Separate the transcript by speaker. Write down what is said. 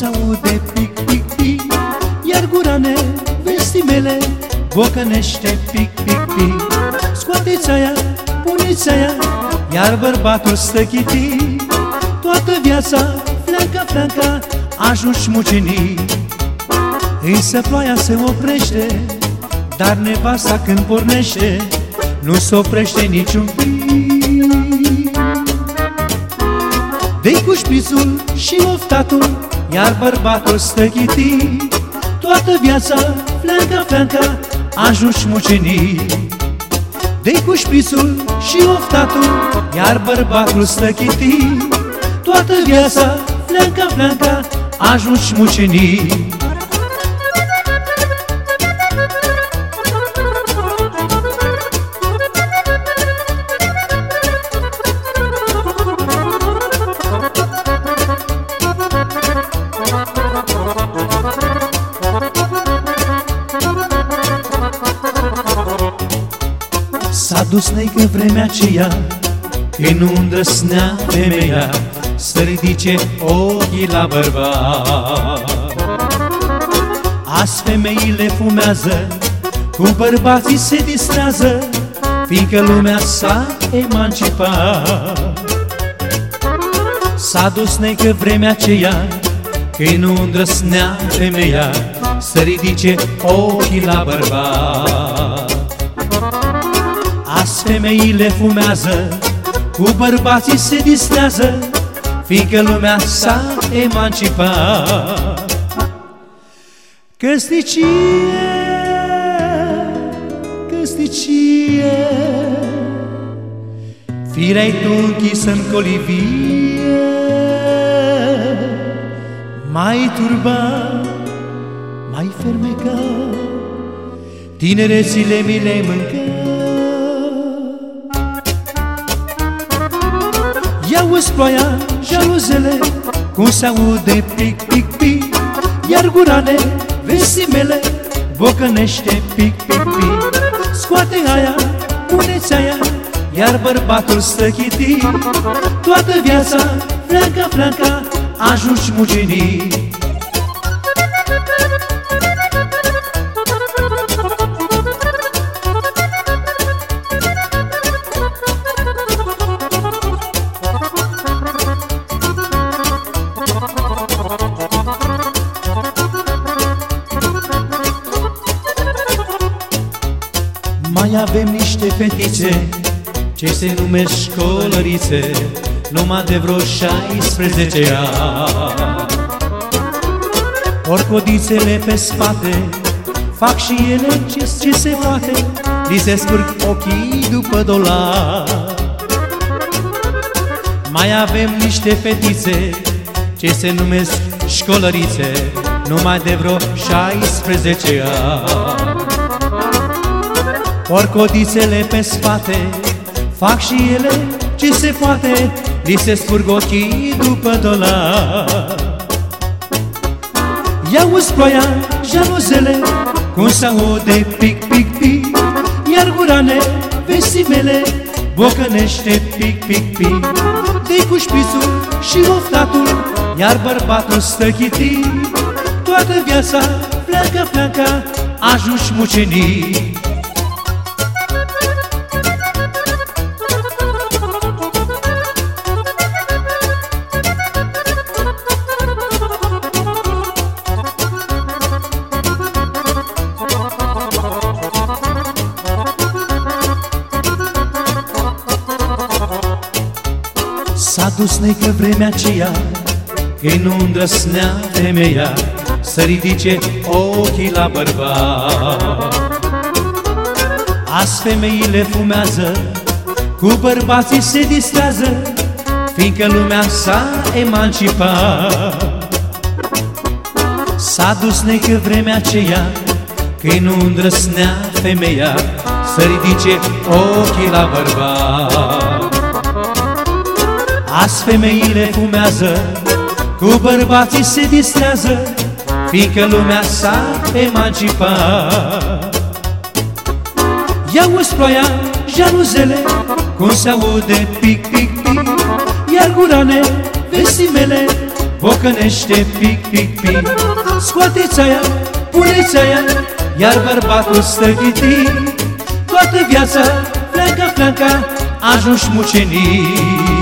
Speaker 1: se aude pic, pic, pic. Iar gura vestimele bocănește pic, pic, pic. Scoateți aia, puneți aia Iar bărbatul stă chiti Toată viața, flanca, flanca Ajungi mucenii Însă ploaia se oprește Dar nevasta când pornește Nu se oprește niciun pic Dei cu șpițul și oftatul Iar bărbatul stă chitit Toată viața, flanca, flanca Ajungi mucenii Dei cu șpițul și oftatul Iar bărbatul stă chitit Toată viața, flanca, flanca Ajungi mucenii dus neică vremea aceea Când nu îndrăsnea femeia Să ridice ochii la bărbat. Azi femeile fumează Cu bărbații se distrează Fiindcă lumea s-a emancipat. S-a dus neică vremea aceea Când nu îndrăsnea femeia Să ridice ochii la bărbat. Azi femeile fumează, cu bărbații se distrează, Fiindcă lumea s-a emancipat. Căsnicie, căsnicie, Firea-i tu închisă în colivie, Mai turba, mai fermeca, Tinerețile mi le mâncă. Ia-uzi ploaia, jaluzele, cum se aude pic, pic, pic Iar gurane, vesimele, bocănește pic, pic, pic. Scoate aia, puneți aia, iar bărbatul stă chitit. Toată viața, flanca, flanca, ajungi mugenii Mai avem niște fetițe Ce se numesc școlărițe Numai de vreo 16 ani. Orcodițele pe spate Fac și ele ce, ce se poate Li se scurg ochii după dolar Mai avem niște fetițe Ce se numesc școlărițe Numai de vreo 16 ani Orcodițele pe spate Fac și ele ce se poate Li se spurg ochii după dolar. Ia-uzi ploaia, jaluzele Cum se aude pic, pic, pic Iar gurane, vesimele Bocănește pic, pic, pic. Dei cu șpițul și oftatul Iar bărbatul stă chitit. Toată viața, pleacă, pleacă Ajungi mucenii S-a dus neică vremea aceea Când nu îndrăsnea femeia Să ridice ochii la bărbat. Azi femeile fumează Cu bărbații se distrează Fiindcă lumea s-a emancipat. S-a dus neică vremea aceea Când nu îndrăsnea femeia Să ridice ochii la bărbat Azi femeile fumează, cu bărbații se distrează, Fiindcă lumea s-a emancipat. Ia-uzi ploaia, jaluzele, cum se aude pic, pic, pic, Iar gurane, vesimele, bocănește pic, pic, pic. Scoateți aia, puneți aia, iar bărbatul stă ghitit. Toată viața, flanca, flanca, ajungi mucenit